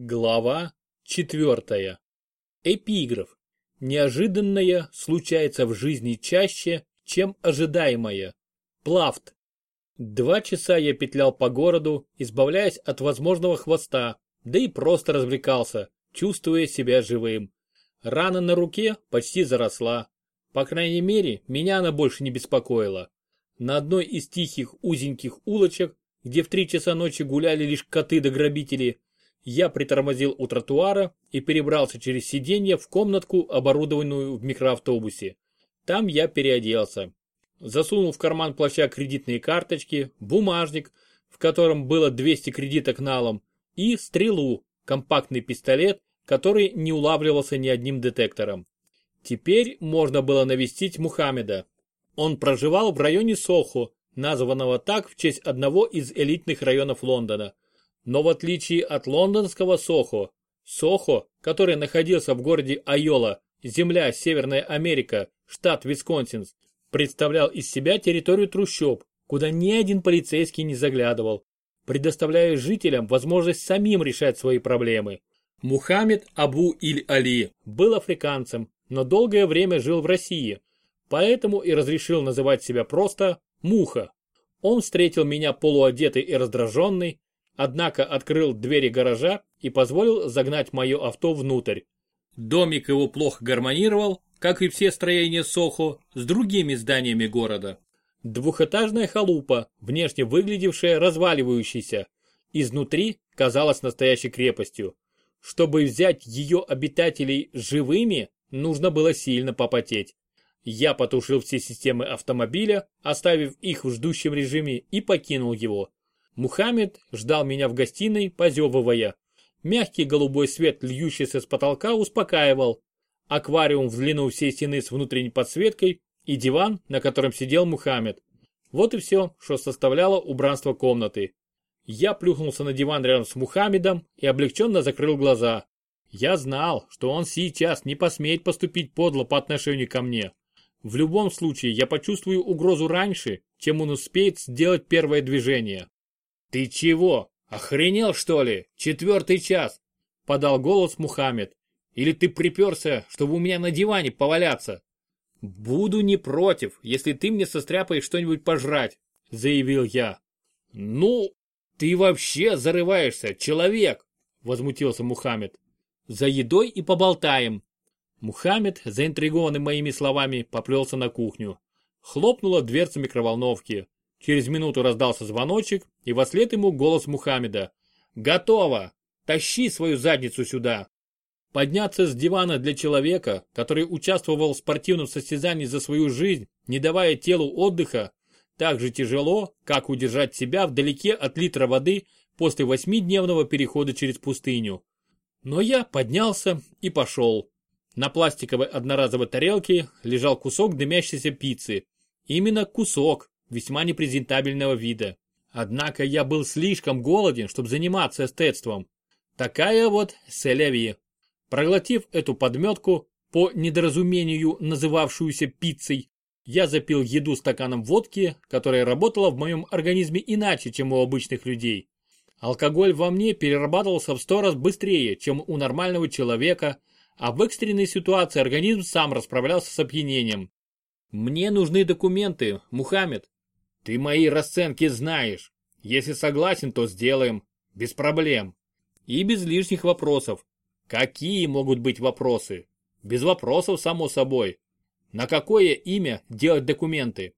Глава четвертая. Эпиграф. Неожиданное случается в жизни чаще, чем ожидаемое. Плафт. Два часа я петлял по городу, избавляясь от возможного хвоста, да и просто развлекался, чувствуя себя живым. Рана на руке почти заросла. По крайней мере, меня она больше не беспокоила. На одной из тихих узеньких улочек, где в три часа ночи гуляли лишь коты да грабители, я притормозил у тротуара и перебрался через сиденье в комнатку, оборудованную в микроавтобусе. Там я переоделся. Засунул в карман плаща кредитные карточки, бумажник, в котором было 200 кредиток налом, и стрелу, компактный пистолет, который не улавливался ни одним детектором. Теперь можно было навестить Мухаммеда. Он проживал в районе Сохо, названного так в честь одного из элитных районов Лондона – но в отличие от лондонского Сохо, Сохо, который находился в городе Айола, земля Северная Америка, штат Висконсин, представлял из себя территорию трущоб, куда ни один полицейский не заглядывал, предоставляя жителям возможность самим решать свои проблемы. Мухаммед Абу Иль-Али был африканцем, но долгое время жил в России, поэтому и разрешил называть себя просто «Муха». Он встретил меня полуодетый и раздраженный, однако открыл двери гаража и позволил загнать мое авто внутрь. Домик его плохо гармонировал, как и все строения Сохо, с другими зданиями города. Двухэтажная халупа, внешне выглядевшая разваливающейся, изнутри казалась настоящей крепостью. Чтобы взять ее обитателей живыми, нужно было сильно попотеть. Я потушил все системы автомобиля, оставив их в ждущем режиме и покинул его. Мухаммед ждал меня в гостиной, позевывая. Мягкий голубой свет, льющийся с потолка, успокаивал. Аквариум в длину всей стены с внутренней подсветкой и диван, на котором сидел Мухаммед. Вот и все, что составляло убранство комнаты. Я плюхнулся на диван рядом с Мухаммедом и облегченно закрыл глаза. Я знал, что он сейчас не посмеет поступить подло по отношению ко мне. В любом случае, я почувствую угрозу раньше, чем он успеет сделать первое движение. «Ты чего? Охренел, что ли? Четвертый час!» — подал голос Мухаммед. «Или ты приперся, чтобы у меня на диване поваляться?» «Буду не против, если ты мне состряпаешь что-нибудь пожрать», — заявил я. «Ну, ты вообще зарываешься, человек!» — возмутился Мухаммед. «За едой и поболтаем». Мухаммед, заинтригованный моими словами, поплелся на кухню. Хлопнула дверца микроволновки. Через минуту раздался звоночек, и во след ему голос Мухаммеда. «Готово! Тащи свою задницу сюда!» Подняться с дивана для человека, который участвовал в спортивном состязании за свою жизнь, не давая телу отдыха, так же тяжело, как удержать себя вдалеке от литра воды после восьмидневного перехода через пустыню. Но я поднялся и пошел. На пластиковой одноразовой тарелке лежал кусок дымящейся пиццы. Именно кусок, весьма непрезентабельного вида. Однако я был слишком голоден, чтобы заниматься эстетством. Такая вот селеви. Проглотив эту подметку, по недоразумению называвшуюся пиццей, я запил еду стаканом водки, которая работала в моем организме иначе, чем у обычных людей. Алкоголь во мне перерабатывался в сто раз быстрее, чем у нормального человека, а в экстренной ситуации организм сам расправлялся с опьянением. Мне нужны документы, Мухаммед, ты мои расценки знаешь. Если согласен, то сделаем. Без проблем. И без лишних вопросов. Какие могут быть вопросы? Без вопросов, само собой. На какое имя делать документы?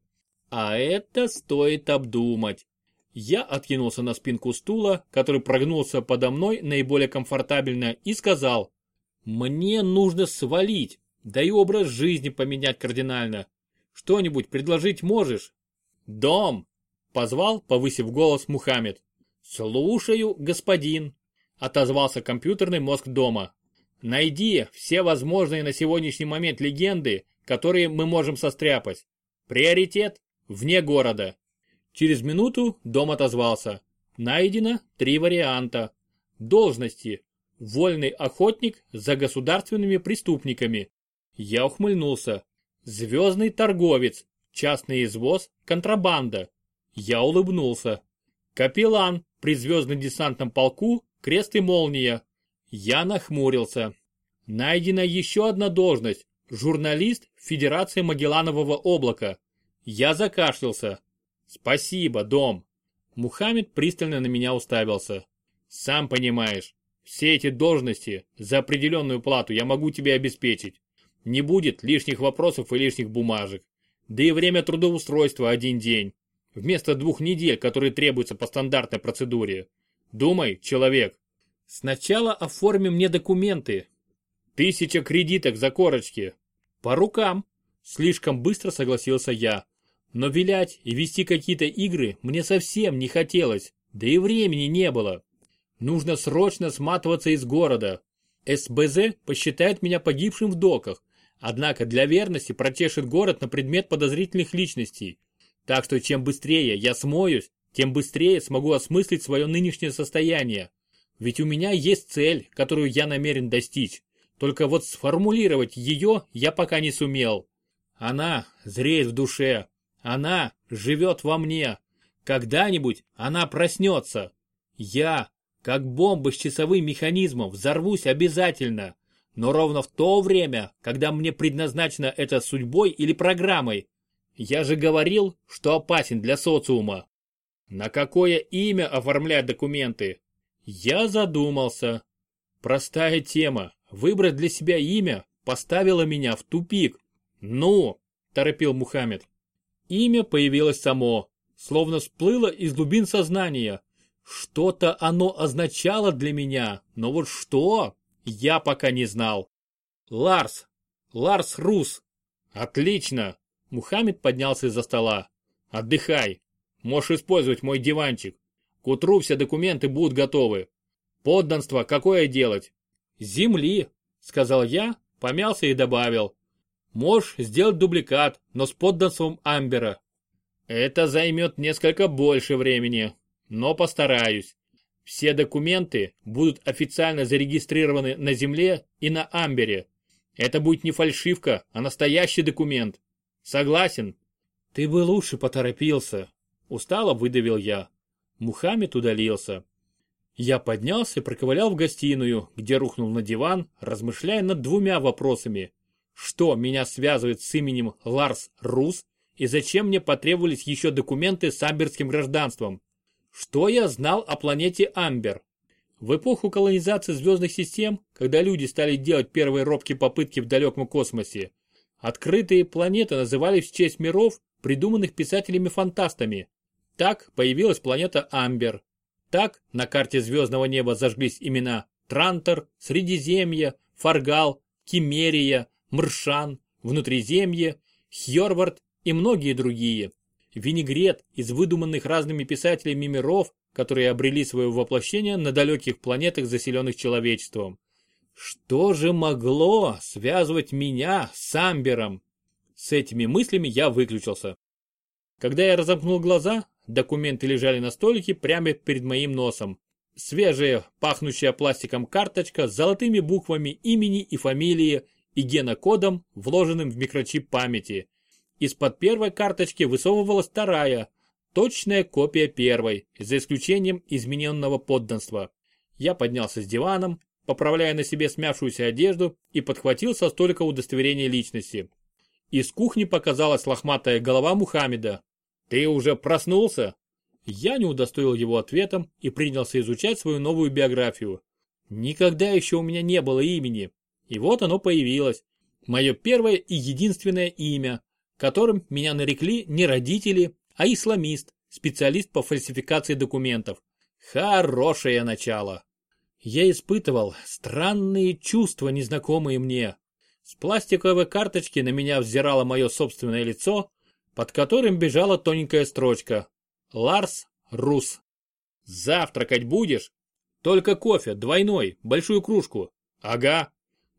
А это стоит обдумать. Я откинулся на спинку стула, который прогнулся подо мной наиболее комфортабельно, и сказал, «Мне нужно свалить, да и образ жизни поменять кардинально. Что-нибудь предложить можешь?» «Дом!» — позвал, повысив голос Мухаммед. «Слушаю, господин!» — отозвался компьютерный мозг дома. «Найди все возможные на сегодняшний момент легенды, которые мы можем состряпать. Приоритет — вне города». Через минуту дом отозвался. Найдено три варианта. Должности. Вольный охотник за государственными преступниками. Я ухмыльнулся. Звездный торговец Частный извоз, контрабанда. Я улыбнулся. Капеллан при звездно-десантном полку, крест и молния. Я нахмурился. Найдена еще одна должность – журналист Федерации Магелланового облака. Я закашлялся. Спасибо, дом. Мухаммед пристально на меня уставился. Сам понимаешь, все эти должности за определенную плату я могу тебе обеспечить. Не будет лишних вопросов и лишних бумажек. Да и время трудоустройства один день. Вместо двух недель, которые требуются по стандартной процедуре. Думай, человек. Сначала оформи мне документы. Тысяча кредиток за корочки. По рукам. Слишком быстро согласился я. Но вилять и вести какие-то игры мне совсем не хотелось, да и времени не было. Нужно срочно сматываться из города. СБЗ посчитает меня погибшим в доках, однако для верности протешит город на предмет подозрительных личностей. Так что чем быстрее я смоюсь, тем быстрее смогу осмыслить свое нынешнее состояние. Ведь у меня есть цель, которую я намерен достичь. Только вот сформулировать ее я пока не сумел. Она зреет в душе. Она живет во мне. Когда-нибудь она проснется. Я как бомба с часовым механизмом взорвусь обязательно, но ровно в то время, когда мне предназначено это судьбой или программой. Я же говорил, что опасен для социума. На какое имя оформлять документы? Я задумался. Простая тема. Выбрать для себя имя поставила меня в тупик. Ну, торопил Мухаммед. Имя появилось само, словно всплыло из глубин сознания, что-то оно означало для меня, но вот что, я пока не знал. Ларс. Ларс Рус. Отлично. Мухаммед поднялся из-за стола. Отдыхай. Можешь использовать мой диванчик. К утру все документы будут готовы. Подданство какое делать? Земли, сказал я, помялся и добавил. Можешь сделать дубликат, но с подданством Амбера. Это займет несколько больше времени, но постараюсь. Все документы будут официально зарегистрированы на Земле и на Амбере. Это будет не фальшивка, а настоящий документ. Согласен? Ты бы лучше поторопился. Устало выдавил я. Мухаммед удалился. Я поднялся и проковылял в гостиную, где рухнул на диван, размышляя над двумя вопросами. Что меня связывает с именем Ларс Рус и зачем мне потребовались еще документы с амберским гражданством? Что я знал о планете Амбер? В эпоху колонизации звездных систем, когда люди стали делать первые робкие попытки в далеком космосе, открытые планеты назывались в честь миров, придуманных писателями-фантастами. Так появилась планета Амбер. Так на карте звездного неба зажглись имена Трантор, Средиземье, Фаргал, Кимерия, Мршан, Внутриземье, Хьорвард и многие другие винегрет из выдуманных разными писателями миров, которые обрели свое воплощение на далеких планетах, заселенных человечеством. Что же могло связывать меня с Амбером? С этими мыслями я выключился. Когда я разомкнул глаза, документы лежали на столике прямо перед моим носом. Свежая, пахнущая пластиком карточка с золотыми буквами имени и фамилии и генокодом, вложенным в микрочип памяти – из-под первой карточки высовывалась вторая, точная копия первой, за исключением измененного подданства. Я поднялся с диваном, поправляя на себе смявшуюся одежду и подхватил со столика удостоверение личности. Из кухни показалась лохматая голова Мухаммеда. «Ты уже проснулся?» Я не удостоил его ответом и принялся изучать свою новую биографию. Никогда еще у меня не было имени. И вот оно появилось. Мое первое и единственное имя, которым меня нарекли не родители, а исламист, специалист по фальсификации документов. Хорошее начало. Я испытывал странные чувства, незнакомые мне. С пластиковой карточки на меня взирало мое собственное лицо, под которым бежала тоненькая строчка. Ларс Рус. Завтракать будешь? Только кофе, двойной, большую кружку. Ага.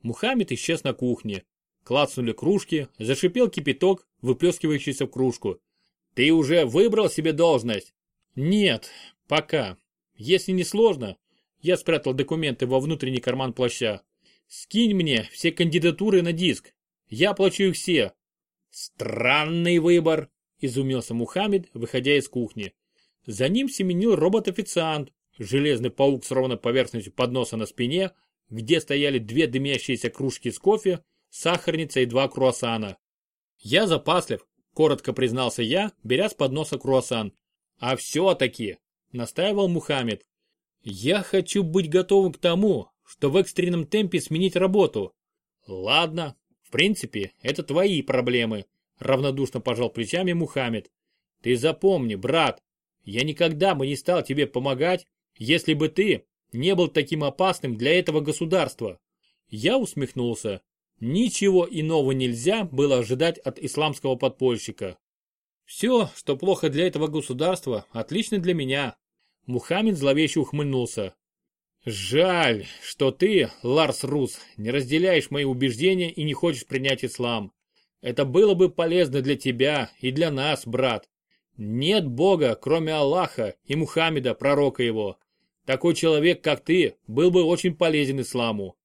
Мухаммед исчез на кухне. Клацнули кружки, зашипел кипяток, выплескивающийся в кружку. «Ты уже выбрал себе должность?» «Нет, пока. Если не сложно...» Я спрятал документы во внутренний карман плаща. «Скинь мне все кандидатуры на диск. Я плачу их все». «Странный выбор», — изумился Мухаммед, выходя из кухни. За ним семенил робот-официант, железный паук с ровной поверхностью подноса на спине, где стояли две дымящиеся кружки с кофе, сахарница и два круассана. Я запаслив, коротко признался я, беря с подноса круассан. А все-таки, настаивал Мухаммед, я хочу быть готовым к тому, что в экстренном темпе сменить работу. Ладно, в принципе, это твои проблемы, равнодушно пожал плечами Мухаммед. Ты запомни, брат, я никогда бы не стал тебе помогать, если бы ты не был таким опасным для этого государства. Я усмехнулся. Ничего иного нельзя было ожидать от исламского подпольщика. Все, что плохо для этого государства, отлично для меня. Мухаммед зловеще ухмыльнулся. Жаль, что ты, Ларс Рус, не разделяешь мои убеждения и не хочешь принять ислам. Это было бы полезно для тебя и для нас, брат. Нет Бога, кроме Аллаха и Мухаммеда, пророка его. Такой человек, как ты, был бы очень полезен исламу.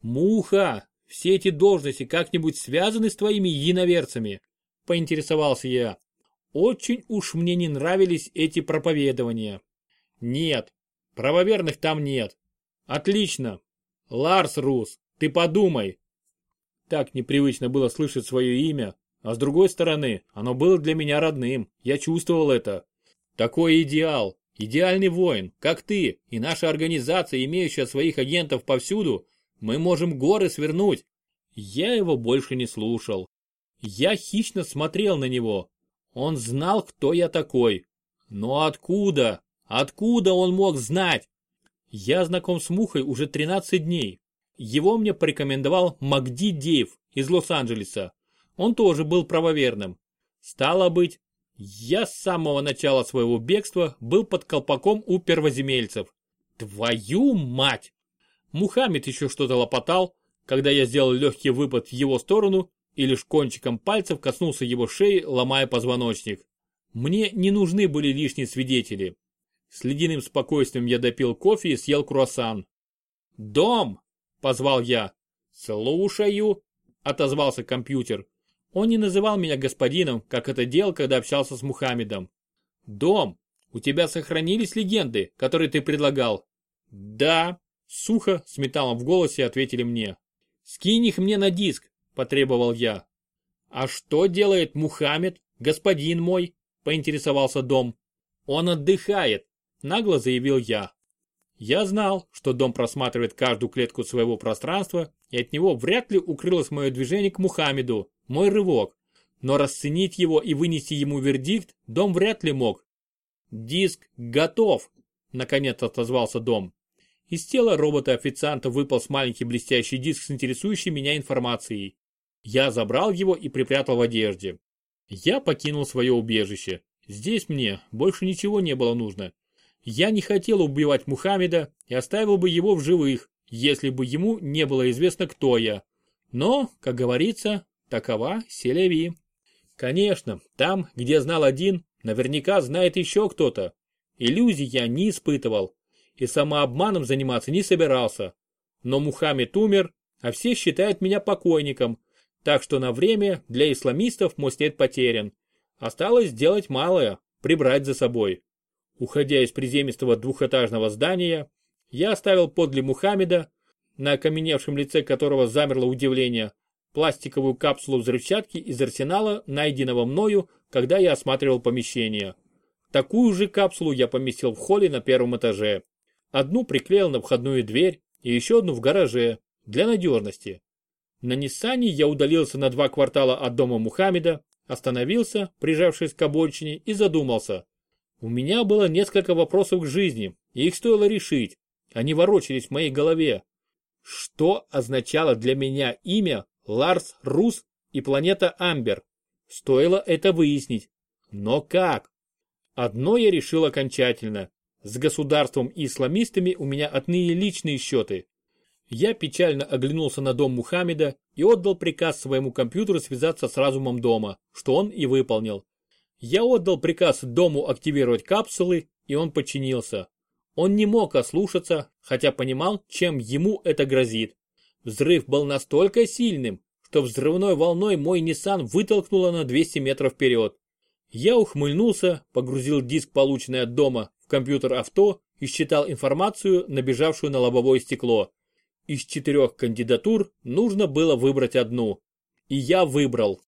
Муха, все эти должности как-нибудь связаны с твоими единоверцами? Поинтересовался я. Очень уж мне не нравились эти проповедования. Нет, правоверных там нет. Отлично. Ларс Рус, ты подумай. Так непривычно было слышать свое имя, а с другой стороны, оно было для меня родным, я чувствовал это. Такой идеал, идеальный воин, как ты и наша организация, имеющая своих агентов повсюду, мы можем горы свернуть. Я его больше не слушал. Я хищно смотрел на него. Он знал, кто я такой. Но откуда? Откуда он мог знать? Я знаком с Мухой уже 13 дней. Его мне порекомендовал Магди Дейв из Лос-Анджелеса. Он тоже был правоверным. Стало быть, я с самого начала своего бегства был под колпаком у первоземельцев. Твою мать! Мухаммед еще что-то лопотал, когда я сделал легкий выпад в его сторону и лишь кончиком пальцев коснулся его шеи, ломая позвоночник. Мне не нужны были лишние свидетели. С ледяным спокойствием я допил кофе и съел круассан. «Дом!» – позвал я. «Слушаю!» – отозвался компьютер. Он не называл меня господином, как это делал, когда общался с Мухаммедом. «Дом, у тебя сохранились легенды, которые ты предлагал?» «Да», — сухо, с металлом в голосе ответили мне. «Скинь их мне на диск», — потребовал я. «А что делает Мухаммед, господин мой?» — поинтересовался Дом. «Он отдыхает», — нагло заявил я. Я знал, что Дом просматривает каждую клетку своего пространства, и от него вряд ли укрылось мое движение к Мухаммеду, мой рывок. Но расценить его и вынести ему вердикт Дом вряд ли мог. «Диск готов!» – наконец отозвался Дом. Из тела робота-официанта выпал маленький блестящий диск с интересующей меня информацией. Я забрал его и припрятал в одежде. Я покинул свое убежище. Здесь мне больше ничего не было нужно. Я не хотел убивать Мухаммеда и оставил бы его в живых, если бы ему не было известно, кто я. Но, как говорится, Такова Селеви. Конечно, там, где знал один, наверняка знает еще кто-то. Иллюзий я не испытывал и самообманом заниматься не собирался. Но Мухаммед умер, а все считают меня покойником, так что на время для исламистов мой след потерян. Осталось сделать малое, прибрать за собой. Уходя из приземистого двухэтажного здания, я оставил подле Мухаммеда, на окаменевшем лице которого замерло удивление, пластиковую капсулу взрывчатки из арсенала, найденного мною, когда я осматривал помещение. Такую же капсулу я поместил в холле на первом этаже. Одну приклеил на входную дверь и еще одну в гараже, для надежности. На Ниссане я удалился на два квартала от дома Мухаммеда, остановился, прижавшись к обочине, и задумался. У меня было несколько вопросов к жизни, и их стоило решить. Они ворочались в моей голове. Что означало для меня имя Ларс Рус и планета Амбер. Стоило это выяснить. Но как? Одно я решил окончательно. С государством и исламистами у меня отныне личные счеты. Я печально оглянулся на дом Мухаммеда и отдал приказ своему компьютеру связаться с разумом дома, что он и выполнил. Я отдал приказ дому активировать капсулы, и он подчинился. Он не мог ослушаться, хотя понимал, чем ему это грозит. Взрыв был настолько сильным, что взрывной волной мой Nissan вытолкнуло на 200 метров вперед. Я ухмыльнулся, погрузил диск, полученный от дома, компьютер авто и считал информацию, набежавшую на лобовое стекло. Из четырех кандидатур нужно было выбрать одну. И я выбрал.